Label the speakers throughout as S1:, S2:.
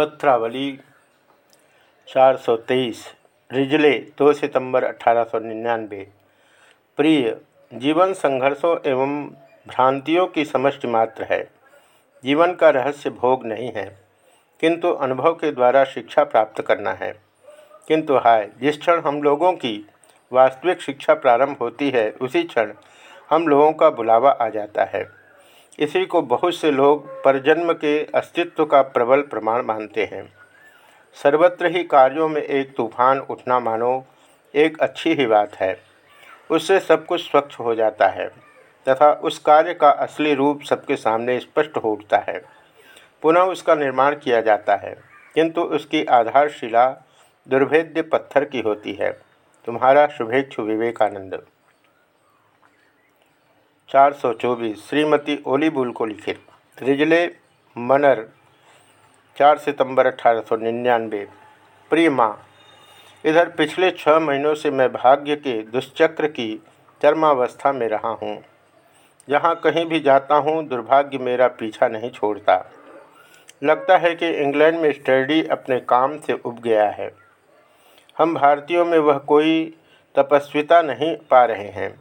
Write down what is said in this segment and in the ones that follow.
S1: पत्रावली 423 Risley 2 सितंबर अठारह सौ निन्यानवे। प्रिय, जीवन संघर्षों एवं भ्रांतियों की समष्टि मात्र है। जीवन का रहस्य भोग नहीं है, किंतु अनुभव के द्वारा शिक्षा प्राप्त करना है। किंतु हाय, जिस क्षण हम लोगों की वास्तविक शिक्षा प्रारंभ होती है, उसी क्षण हम लोगों का बुलावा आ जाता है। इसी को बहुत से लोग परजन्म के अस्तित्व का प्रबल प्रमाण मानते हैं। सर्वत्र ही कार्यों में एक तूफ़ान उठना मानो एक अच्छी ही बात है। उससे सब कुछ स्वच्छ हो जाता है तथा उस कार्य का असली रूप सबके सामने स्पष्ट हो उठता है। पुनः उसका निर्माण किया जाता है, किंतु उसकी आधारशिला दुर्भेद्य पत्थर की होती है। तुम्हारा शुभेच्छु विवेकानंद। चार सौ चौबीस, श्रीमती ओलीबुल को लिखित रिजले, मनर, चार सितंबर अठारह सौ निन्यानवे। प्रिय माँ इधर पिछले छः महीनों से मैं भाग्य के दुष्चक्र की चरमावस्था में रहा हूँ। जहाँ कहीं भी जाता हूँ, दुर्भाग्य मेरा पीछा नहीं छोड़ता। लगता है कि इंग्लैंड में स्टडी अपने काम से उब गया है। हम भारतीयों में वह कोई तपस्विता नहीं पा रहे हैं।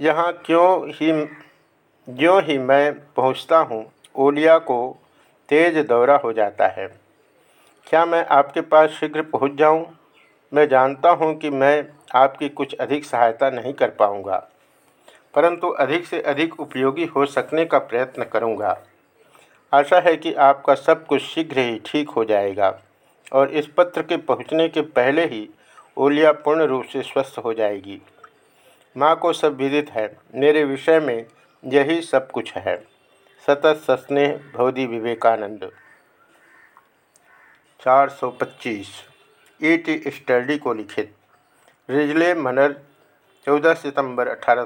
S1: यहाँ क्यों ही ज्यों ही मैं पहुँचता हूँ, ओलिया को तेज दौरा हो जाता है। क्या मैं आपके पास शीघ्र पहुँच जाऊँ? मैं जानता हूँ कि मैं आपकी कुछ अधिक सहायता नहीं कर पाऊँगा, परंतु अधिक से अधिक उपयोगी हो सकने का प्रयत्न करूँगा। आशा है कि आपका सब कुछ शीघ्र ही ठीक हो जाएगा, और इस पत्र के पहुँचने के पहले ही ओलिया पूर्ण रूप से स्वस्थ हो जाएगी। माँ को सब विदित है। मेरे विषय में यही सब कुछ है। सतत सस्नेह भौदी विवेकानंद। 425 ई टी स्टडी को लिखित। रिजले मनर 14 सितंबर अठारह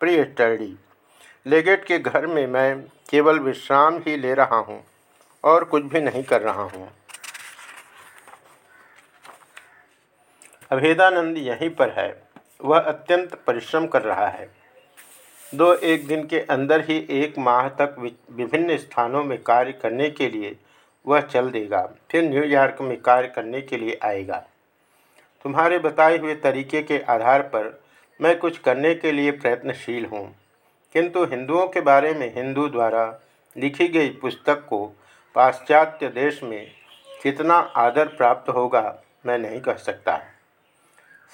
S1: प्रिय स्टडी, लेगेट के घर में मैं केवल विश्राम ही ले रहा हूँ और कुछ भी नहीं कर रहा हूँ। अभेदानंद यहीं पर है। वह अत्यंत परिश्रम कर रहा है। दो एक दिन के अंदर ही एक माह तक विभिन्न स्थानों में कार्य करने के लिए वह चल देगा, फिर न्यूयॉर्क में कार्य करने के लिए आएगा। तुम्हारे बताए हुए तरीके के आधार पर मैं कुछ करने के लिए प्रयत्नशील हूँ, किंतु हिंदुओं के बारे में हिंदू द्वारा लिखी गई पुस्तक को पाश्चात्य देश में कितना आदर प्राप्त होगा मैं नहीं कह सकता।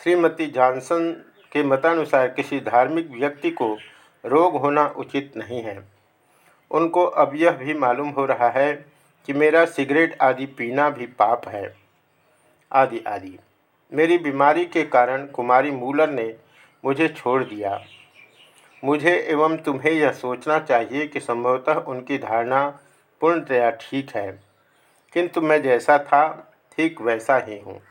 S1: श्रीमती जॉनसन के मतानुसार किसी धार्मिक व्यक्ति को रोग होना उचित नहीं है। उनको अब यह भी मालूम हो रहा है कि मेरा सिगरेट आदि पीना भी पाप है। आदि आदि। मेरी बीमारी के कारण कुमारी मूलर ने मुझे छोड़ दिया। मुझे एवं तुम्हें यह सोचना चाहिए कि संभवतः उनकी धारणा पूर्णतया ठीक है। किंतु मैं जैसा था, ठीक वैसा ही हूँ।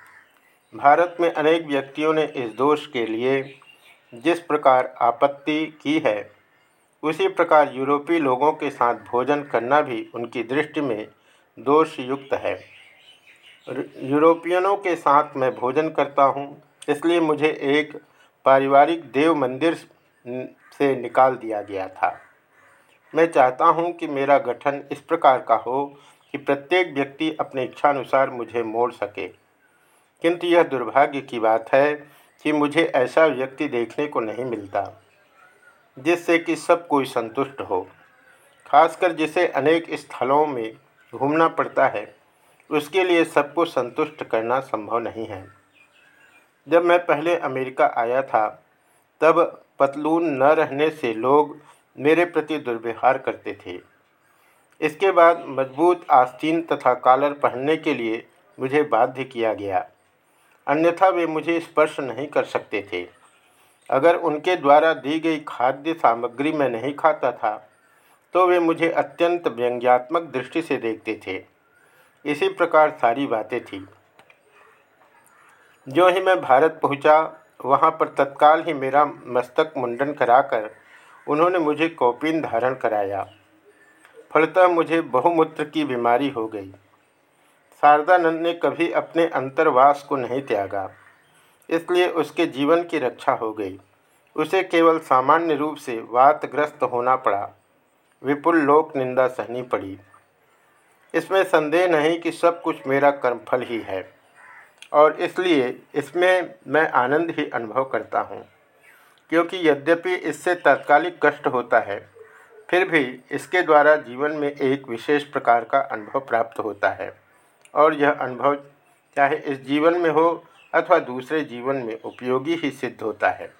S1: भारत में अनेक व्यक्तियों ने इस दोष के लिए जिस प्रकार आपत्ति की है, उसी प्रकार यूरोपीय लोगों के साथ भोजन करना भी उनकी दृष्टि में दोष युक्त है यूरोपियनों के साथ मैं भोजन करता हूँ, इसलिए मुझे एक पारिवारिक देव मंदिर से निकाल दिया गया था। मैं चाहता हूँ कि मेरा गठन इस प्रकार का हो कि प्रत्येक व्यक्ति अपने इच्छानुसार मुझे मोड़ सके। किंतु यह दुर्भाग्य की बात है कि मुझे ऐसा व्यक्ति देखने को नहीं मिलता, जिससे कि सब कोई संतुष्ट हो। खासकर जिसे अनेक स्थलों में घूमना पड़ता है, उसके लिए सबको संतुष्ट करना संभव नहीं है। जब मैं पहले अमेरिका आया था, तब पतलून न रहने से लोग मेरे प्रति दुर्व्यवहार करते थे। इसके बाद मज़बूत आस्तीन तथा कॉलर पहनने के लिए मुझे बाध्य किया गया। अन्यथा वे मुझे स्पर्श नहीं कर सकते थे। अगर उनके द्वारा दी गई खाद्य सामग्री मैं नहीं खाता था तो वे मुझे अत्यंत व्यंग्यात्मक दृष्टि से देखते थे। इसी प्रकार सारी बातें थी। जो ही मैं भारत पहुँचा, वहाँ पर तत्काल ही मेरा मस्तक मुंडन कराकर उन्होंने मुझे कौपिन धारण कराया। फलतः मुझे बहुमूत्र की बीमारी हो गई। शारदानंद ने कभी अपने अंतर्वास को नहीं त्यागा। इसलिए उसके जीवन की रक्षा हो गई। उसे केवल सामान्य रूप से वातग्रस्त होना पड़ा। विपुल लोक निंदा सहनी पड़ी। इसमें संदेह नहीं कि सब कुछ मेरा कर्मफल ही है। और इसलिए इसमें मैं आनंद ही अनुभव करता हूँ। क्योंकि यद्यपि इससे तात्कालिक कष्ट होता है, फिर भी इसके द्वारा जीवन में एक विशेष प्रकार का अनुभव प्राप्त होता है। और यह अनुभव चाहे इस जीवन में हो अथवा दूसरे जीवन में उपयोगी ही सिद्ध होता है।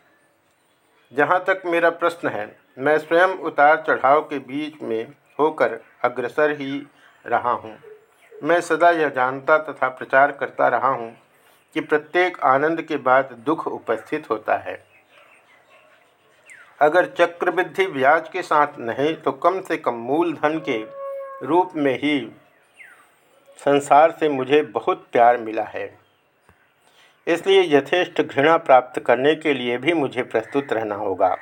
S1: जहाँ तक मेरा प्रश्न है, मैं स्वयं उतार चढ़ाव के बीच में होकर अग्रसर ही रहा हूँ। मैं सदा यह जानता तथा प्रचार करता रहा हूँ कि प्रत्येक आनंद के बाद दुख उपस्थित होता है। अगर चक्रवृद्धि ब्याज के साथ नहीं तो कम से कम मूलधन के रूप में ही संसार से मुझे बहुत प्यार मिला है। इसलिए यथेष्ट घृणा प्राप्त करने के लिए भी मुझे प्रस्तुत रहना होगा।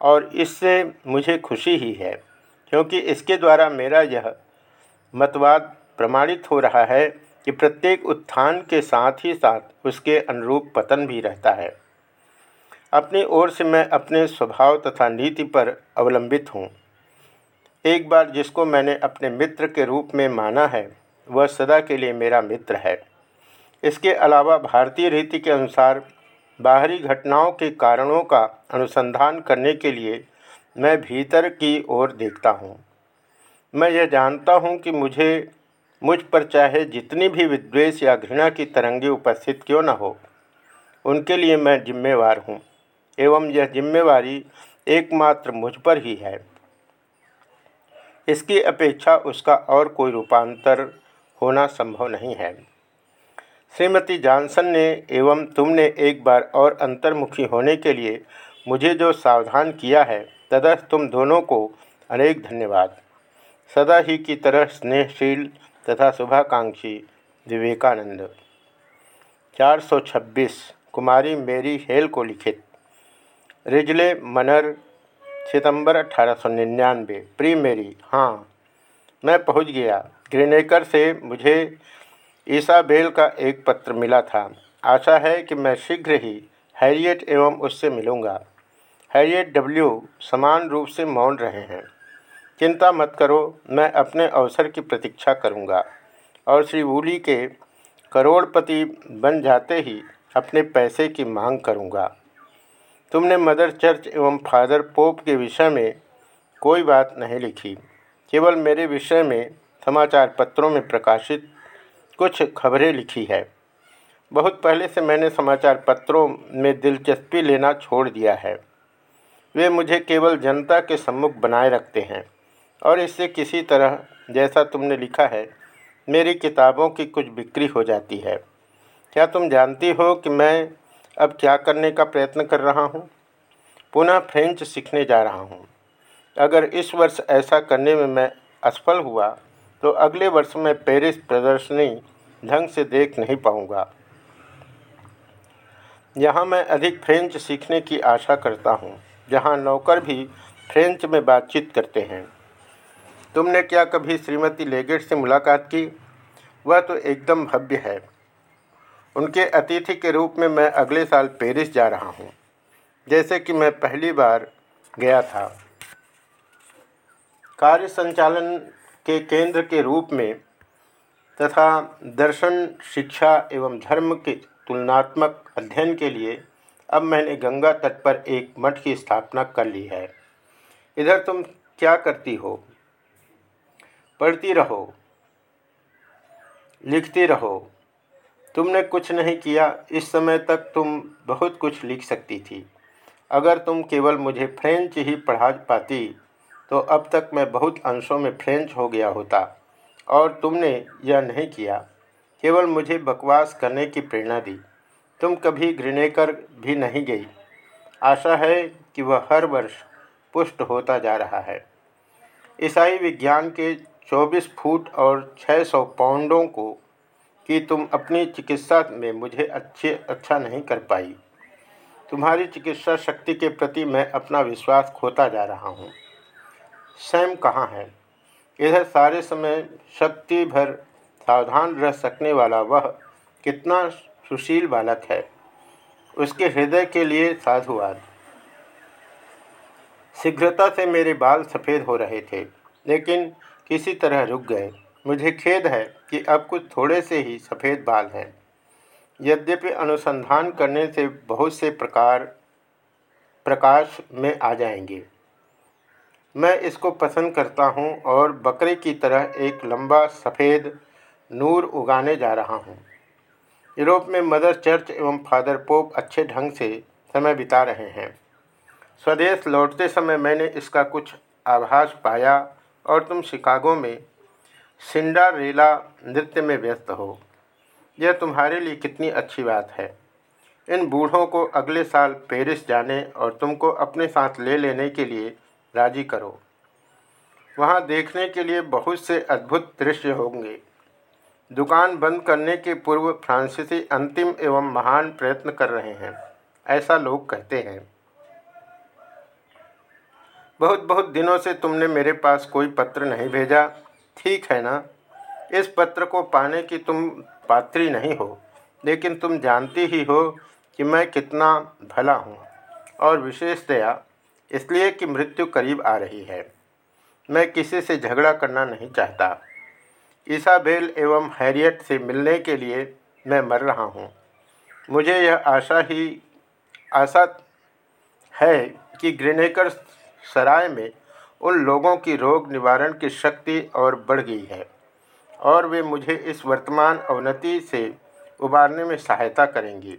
S1: और इससे मुझे खुशी ही है, क्योंकि इसके द्वारा मेरा यह मतवाद प्रमाणित हो रहा है कि प्रत्येक उत्थान के साथ ही साथ उसके अनुरूप पतन भी रहता है। अपनी ओर से मैं अपने स्वभाव तथा नीति पर अवलंबित हूँ। एक बार जिसको मैंने अपने मित्र के रूप में माना है वह सदा के लिए मेरा मित्र है। इसके अलावा भारतीय रीति के अनुसार बाहरी घटनाओं के कारणों का अनुसंधान करने के लिए मैं भीतर की ओर देखता हूँ। मैं यह जानता हूँ कि मुझे, मुझ पर चाहे जितनी भी विद्वेष या घृणा की तरंगे उपस्थित क्यों न हो, उनके लिए मैं जिम्मेवार हूँ, एवं यह जिम्मेवारी एकमात्र मुझ पर ही है। इसकी अपेक्षा उसका और कोई रूपांतर होना संभव नहीं है। श्रीमती जॉनसन ने एवं तुमने एक बार और अंतर्मुखी होने के लिए मुझे जो सावधान किया है, तदर्थ तुम दोनों को अनेक धन्यवाद। सदा ही की तरह स्नेहशील तथा शुभाकांक्षी विवेकानंद। 426 कुमारी मेरी हेल को लिखित। रिजले, मनर, सितंबर अठारह सौ निन्यानवे, प्री मेरी हाँ मैं पहुँच गया। ग्रीनेकर से मुझे ईसाबेल का एक पत्र मिला था। आशा है कि मैं शीघ्र ही हैरियट एवं उससे मिलूँगा। हैरियट डब्ल्यू समान रूप से मौन रहे हैं। चिंता मत करो, मैं अपने अवसर की प्रतीक्षा करूँगा और श्री वूली के करोड़पति बन जाते ही अपने पैसे की मांग करूँगा। तुमने मदर चर्च एवं फादर पोप के विषय में कोई बात नहीं लिखी। केवल मेरे विषय में समाचार पत्रों में प्रकाशित कुछ खबरें लिखी है। बहुत पहले से मैंने समाचार पत्रों में दिलचस्पी लेना छोड़ दिया है। वे मुझे केवल जनता के सम्मुख बनाए रखते हैं और इससे किसी तरह, जैसा तुमने लिखा है, मेरी किताबों की कुछ बिक्री हो जाती है। क्या तुम जानती हो कि मैं अब क्या करने का प्रयत्न कर रहा हूँ? पुनः फ्रेंच सीखने जा रहा हूँ। अगर इस वर्ष ऐसा करने में मैं असफल हुआ तो अगले वर्ष में पेरिस प्रदर्शनी ढंग से देख नहीं पाऊँगा। यहाँ मैं अधिक फ्रेंच सीखने की आशा करता हूँ, जहाँ नौकर भी फ्रेंच में बातचीत करते हैं। तुमने क्या कभी श्रीमती लेगेट से मुलाकात की? वह तो एकदम भव्य है। उनके अतिथि के रूप में मैं अगले साल पेरिस जा रहा हूँ, जैसे कि मैं पहली बार गया था। कार्य संचालन के केंद्र के रूप में तथा दर्शन, शिक्षा एवं धर्म के तुलनात्मक अध्ययन के लिए अब मैंने गंगा तट पर एक मठ की स्थापना कर ली है। इधर तुम क्या करती हो? पढ़ती रहो। लिखती रहो। तुमने कुछ नहीं किया। इस समय तक तुम बहुत कुछ लिख सकती थी। अगर तुम केवल मुझे फ्रेंच ही पढ़ा पाती तो अब तक मैं बहुत अंशों में फ्रेंच हो गया होता, और तुमने यह नहीं किया। केवल मुझे बकवास करने की प्रेरणा दी। तुम कभी घृणेकर भी नहीं गई। आशा है कि वह हर वर्ष पुष्ट होता जा रहा है। ईसाई विज्ञान के 24 फुट और 600 पाउंडों को कि तुम अपनी चिकित्सा में मुझे अच्छे अच्छा नहीं कर पाई। तुम्हारी चिकित्सा शक्ति के प्रति मैं अपना विश्वास खोता जा रहा हूँ। सैम कहाँ है? इधर सारे समय शक्ति भर सावधान रह सकने वाला वह कितना सुशील बालक है। उसके हृदय के लिए साधुवाद। शीघ्रता से मेरे बाल सफ़ेद हो रहे थे, लेकिन किसी तरह रुक गए। मुझे खेद है कि अब कुछ थोड़े से ही सफ़ेद बाल हैं। यद्यपि अनुसंधान करने से बहुत से प्रकार, प्रकाश में आ जाएँगे। मैं इसको पसंद करता हूँ और बकरे की तरह एक लंबा सफ़ेद नूर उगाने जा रहा हूँ। यूरोप में मदर चर्च एवं फादर पोप अच्छे ढंग से समय बिता रहे हैं। स्वदेश लौटते समय मैंने इसका कुछ आभास पाया और तुम शिकागो में सिंडारेला नृत्य में व्यस्त हो। यह तुम्हारे लिए कितनी अच्छी बात है। इन बूढ़ों को अगले साल पेरिस जाने और तुमको अपने साथ ले लेने के लिए राज़ी करो। वहाँ देखने के लिए बहुत से अद्भुत दृश्य होंगे। दुकान बंद करने के पूर्व फ्रांसीसी अंतिम एवं महान प्रयत्न कर रहे हैं, ऐसा लोग कहते हैं। बहुत बहुत दिनों से तुमने मेरे पास कोई पत्र नहीं भेजा। ठीक है ना? इस पत्र को पाने की तुम पात्री नहीं हो, लेकिन तुम जानती ही हो कि मैं कितना भला हूँ। और विशेषतया इसलिए कि मृत्यु करीब आ रही है। मैं किसी से झगड़ा करना नहीं चाहता। ईसाबेल एवं हैरियट से मिलने के लिए मैं मर रहा हूँ। मुझे यह आशा ही, आशा है कि ग्रेनेकर सराय में उन लोगों की रोग निवारण की शक्ति और बढ़ गई है और वे मुझे इस वर्तमान अवनति से उबारने में सहायता करेंगी।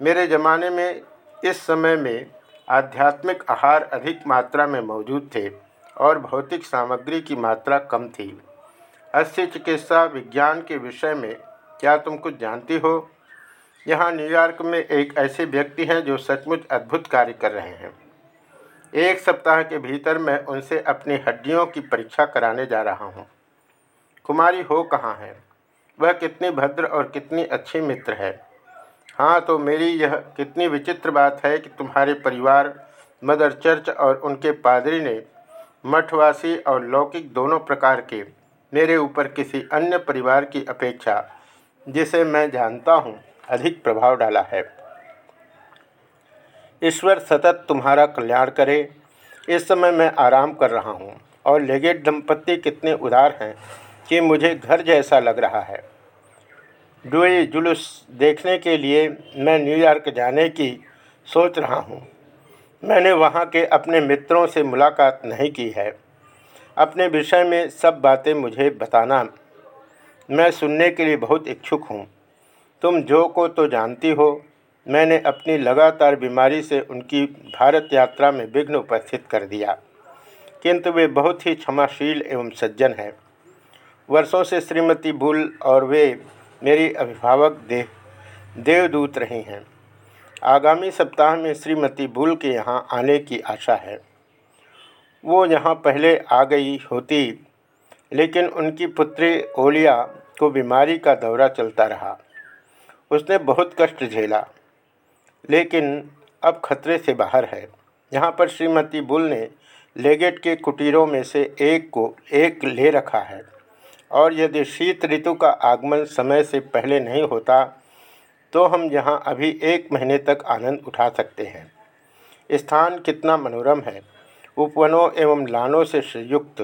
S1: मेरे ज़माने में, इस समय में आध्यात्मिक आहार अधिक मात्रा में मौजूद थे और भौतिक सामग्री की मात्रा कम थी। अस्थि चिकित्सा विज्ञान के विषय में क्या तुम कुछ जानती हो? यहाँ न्यूयॉर्क में एक ऐसे व्यक्ति हैं जो सचमुच अद्भुत कार्य कर रहे हैं। एक सप्ताह के भीतर मैं उनसे अपनी हड्डियों की परीक्षा कराने जा रहा हूँ। कुमारी हो कहाँ है? वह कितनी भद्र और कितनी अच्छी मित्र है? हाँ तो मेरी यह कितनी विचित्र बात है कि तुम्हारे परिवार, मदर चर्च और उनके पादरी ने मठवासी और लौकिक दोनों प्रकार के मेरे ऊपर किसी अन्य परिवार की अपेक्षा, जिसे मैं जानता हूँ, अधिक प्रभाव डाला है। ईश्वर सतत तुम्हारा कल्याण करे, इस समय मैं आराम कर रहा हूँ, और लेगेट दंपत्ति कितने उदार हैं कि मुझे घर जैसा लग रहा है। डुई जुलूस देखने के लिए मैं न्यूयॉर्क जाने की सोच रहा हूँ। मैंने वहाँ के अपने मित्रों से मुलाकात नहीं की है। अपने विषय में सब बातें मुझे बताना। मैं सुनने के लिए बहुत इच्छुक हूँ। तुम जो को तो जानती हो, मैंने अपनी लगातार बीमारी से उनकी भारत यात्रा में विघ्न उपस्थित कर दिया। किंतु वे बहुत ही क्षमाशील एवं सज्जन हैं। वर्षों से श्रीमती बुल और वे मेरी अभिभावक देव, देवदूत रही हैं। आगामी सप्ताह में श्रीमती बुल के यहाँ आने की आशा है। वो यहाँ पहले आ गई होती, लेकिन उनकी पुत्री ओलिया को बीमारी का दौरा चलता रहा। उसने बहुत कष्ट झेला, लेकिन अब खतरे से बाहर है। यहाँ पर श्रीमती बुल ने लेगेट के कुटीरों में से एक को एक ले रखा है। और यदि शीत ऋतु का आगमन समय से पहले नहीं होता तो हम यहाँ अभी एक महीने तक आनंद उठा सकते हैं। स्थान कितना मनोरम है। उपवनों एवं लानों से संयुक्त।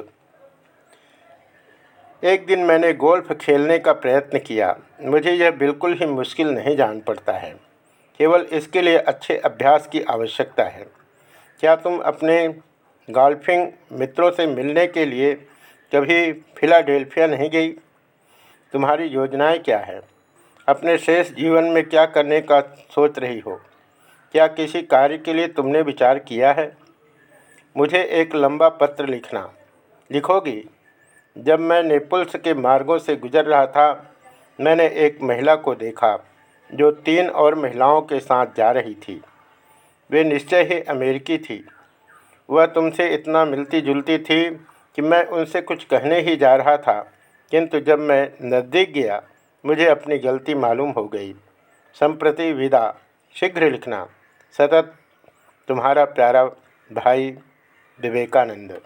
S1: एक दिन मैंने गोल्फ खेलने का प्रयत्न किया। मुझे यह बिल्कुल ही मुश्किल नहीं जान पड़ता है। केवल इसके लिए अच्छे अभ्यास की आवश्यकता है। क्या तुम अपने गोल्फिंग मित्रों से मिलने के लिए कभी फिलाडेल्फिया नहीं गई, तुम्हारी योजनाएँ क्या है? अपने शेष जीवन में क्या करने का सोच रही हो? क्या किसी कार्य के लिए तुमने विचार किया है? मुझे एक लंबा पत्र लिखना। लिखोगी? जब मैं नेपल्स के मार्गों से गुजर रहा था, मैंने एक महिला को देखा, जो तीन और महिलाओं के साथ जा रही थी। वे निश्चय ही अमेरिकी थी। वह तुमसे इतना मिलती जुलती थी कि मैं उनसे कुछ कहने ही जा रहा था, किंतु जब मैं नज़दीक गया, मुझे अपनी गलती मालूम हो गई। संप्रति विदा, शीघ्र लिखना। सतत तुम्हारा प्यारा भाई विवेकानंद।